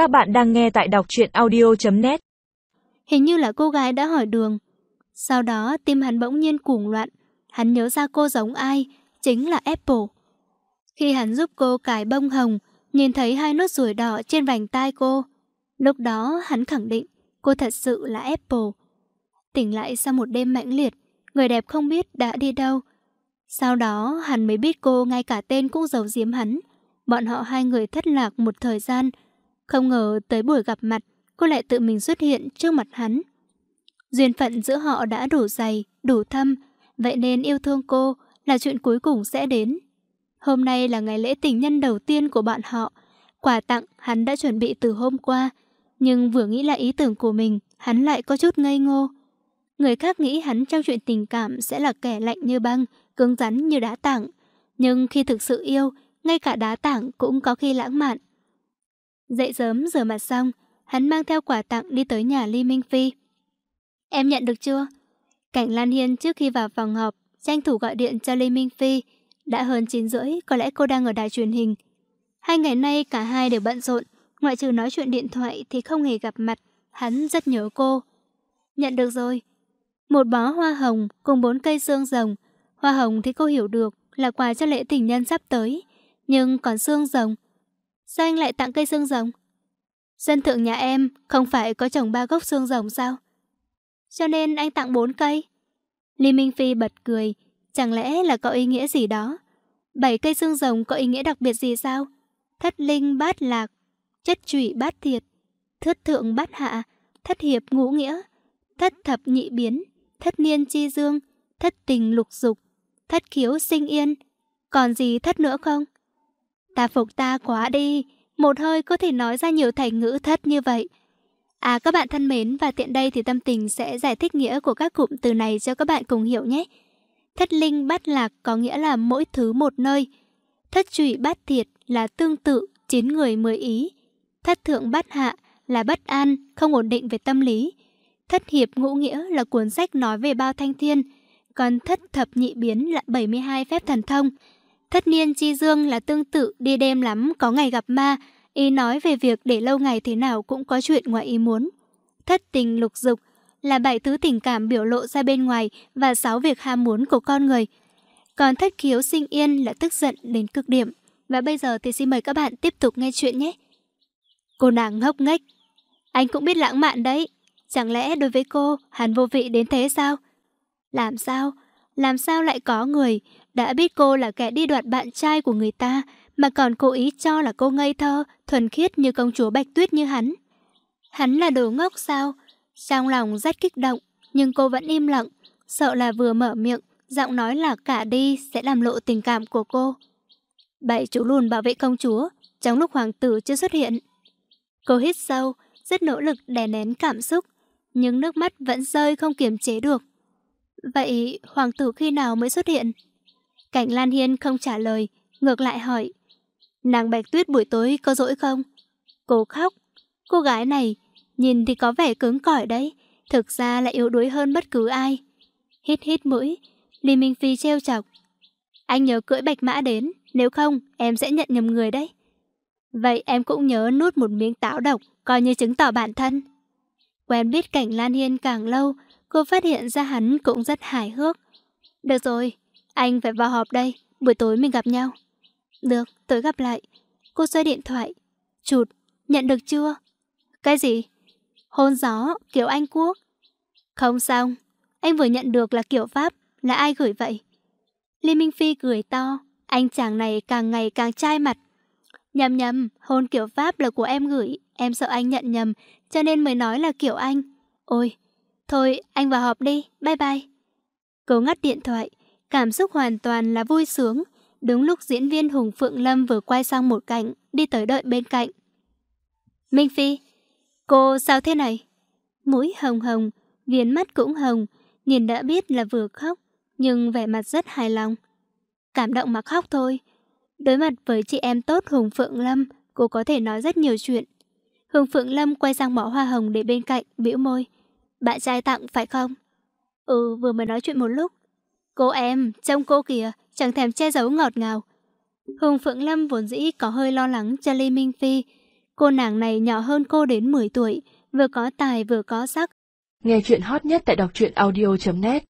Các bạn đang nghe tại đọc truyện audio.net Hình như là cô gái đã hỏi đường. Sau đó tim hắn bỗng nhiên cuồng loạn. Hắn nhớ ra cô giống ai, chính là Apple. Khi hắn giúp cô cài bông hồng, nhìn thấy hai nốt ruồi đỏ trên vành tai cô. Lúc đó hắn khẳng định cô thật sự là Apple. Tỉnh lại sau một đêm mãnh liệt, người đẹp không biết đã đi đâu. Sau đó hắn mới biết cô ngay cả tên cũng giấu giếm hắn. Bọn họ hai người thất lạc một thời gian. Không ngờ tới buổi gặp mặt, cô lại tự mình xuất hiện trước mặt hắn. Duyên phận giữa họ đã đủ dày, đủ thâm, vậy nên yêu thương cô là chuyện cuối cùng sẽ đến. Hôm nay là ngày lễ tình nhân đầu tiên của bọn họ. Quà tặng hắn đã chuẩn bị từ hôm qua, nhưng vừa nghĩ lại ý tưởng của mình, hắn lại có chút ngây ngô. Người khác nghĩ hắn trong chuyện tình cảm sẽ là kẻ lạnh như băng, cứng rắn như đá tảng. Nhưng khi thực sự yêu, ngay cả đá tảng cũng có khi lãng mạn. Dậy sớm rửa mặt xong, hắn mang theo quà tặng đi tới nhà Ly Minh Phi. Em nhận được chưa? Cảnh Lan Hiên trước khi vào phòng họp, tranh thủ gọi điện cho Ly Minh Phi. Đã hơn 9 rưỡi, có lẽ cô đang ở đài truyền hình. Hai ngày nay cả hai đều bận rộn, ngoại trừ nói chuyện điện thoại thì không hề gặp mặt. Hắn rất nhớ cô. Nhận được rồi. Một bó hoa hồng cùng bốn cây xương rồng. Hoa hồng thì cô hiểu được là quà cho lễ tình nhân sắp tới. Nhưng còn xương rồng, sao anh lại tặng cây xương rồng? Dân thượng nhà em không phải có trồng ba gốc xương rồng sao? Cho nên anh tặng bốn cây. Lý Minh Phi bật cười, chẳng lẽ là có ý nghĩa gì đó? Bảy cây xương rồng có ý nghĩa đặc biệt gì sao? Thất linh bát lạc, chất trụy bát thiệt, thất thượng bát hạ, thất hiệp ngũ nghĩa, thất thập nhị biến, thất niên chi dương, thất tình lục dục, thất khiếu sinh yên. Còn gì thất nữa không? Ta phục ta quá đi, một hơi có thể nói ra nhiều thành ngữ thất như vậy. À các bạn thân mến và tiện đây thì tâm tình sẽ giải thích nghĩa của các cụm từ này cho các bạn cùng hiểu nhé. Thất linh bát lạc có nghĩa là mỗi thứ một nơi. Thất trụy bát thiệt là tương tự, chín người mười ý. Thất thượng bát hạ là bất an, không ổn định về tâm lý. Thất hiệp ngũ nghĩa là cuốn sách nói về bao thanh thiên. Còn thất thập nhị biến là 72 phép thần thông. Thất niên chi dương là tương tự đi đêm lắm có ngày gặp ma, ý nói về việc để lâu ngày thế nào cũng có chuyện ngoài ý muốn. Thất tình lục dục là bảy thứ tình cảm biểu lộ ra bên ngoài và sáu việc ham muốn của con người. Còn thất khiếu sinh yên là tức giận đến cực điểm. Và bây giờ thì xin mời các bạn tiếp tục nghe chuyện nhé. Cô nàng ngốc nghếch. Anh cũng biết lãng mạn đấy. Chẳng lẽ đối với cô, hắn vô vị đến thế sao? Làm sao? Làm sao lại có người đã biết cô là kẻ đi đoạt bạn trai của người ta mà còn cố ý cho là cô ngây thơ, thuần khiết như công chúa Bạch Tuyết như hắn? Hắn là đồ ngốc sao? Trong lòng rất kích động, nhưng cô vẫn im lặng, sợ là vừa mở miệng, giọng nói là cả đi sẽ làm lộ tình cảm của cô. Bảy chú lùn bảo vệ công chúa, trong lúc hoàng tử chưa xuất hiện. Cô hít sâu, rất nỗ lực đè nén cảm xúc, nhưng nước mắt vẫn rơi không kiềm chế được. Vậy hoàng tử khi nào mới xuất hiện? Cảnh Lan Hiên không trả lời, ngược lại hỏi. Nàng Bạch Tuyết buổi tối có dỗi không? Cô khóc. Cô gái này, nhìn thì có vẻ cứng cỏi đấy, thực ra lại yếu đuối hơn bất cứ ai. Hít hít mũi, Lý Minh Phi treo chọc. Anh nhớ cưỡi bạch mã đến, nếu không em sẽ nhận nhầm người đấy. Vậy em cũng nhớ nuốt một miếng táo độc, coi như chứng tỏ bản thân. Quen biết cảnh Lan Hiên càng lâu, cô phát hiện ra hắn cũng rất hài hước. Được rồi, anh phải vào họp đây, buổi tối mình gặp nhau. Được, tối gặp lại. Cô xoay điện thoại. Chụt, nhận được chưa? Cái gì? Hôn gió, kiểu Anh Quốc. Không xong, anh vừa nhận được là kiểu Pháp, là ai gửi vậy? Lê Minh Phi cười to, anh chàng này càng ngày càng trai mặt. Nhầm nhầm, hôn kiểu Pháp là của em gửi, em sợ anh nhận nhầm, cho nên mới nói là kiểu Anh. Ôi, thôi anh vào họp đi, bye bye. Cô ngắt điện thoại, cảm xúc hoàn toàn là vui sướng. Đúng lúc diễn viên Hùng Phượng Lâm vừa quay sang một cạnh, đi tới đợi bên cạnh. Minh Phi, cô sao thế này? Mũi hồng hồng, viền mắt cũng hồng, nhìn đã biết là vừa khóc, nhưng vẻ mặt rất hài lòng. Cảm động mà khóc thôi. Đối mặt với chị em tốt Hùng Phượng Lâm, cô có thể nói rất nhiều chuyện. Hùng Phượng Lâm quay sang bỏ hoa hồng để bên cạnh, bĩu môi. Bạn trai tặng phải không? Ừ, vừa mới nói chuyện một lúc. Cô em, trông cô kìa, chẳng thèm che giấu ngọt ngào. Hùng Phượng Lâm vốn dĩ có hơi lo lắng cho Lê Minh Phi. Cô nàng này nhỏ hơn cô đến 10 tuổi, vừa có tài vừa có sắc. Nghe chuyện hot nhất tại đọc truyện audio.net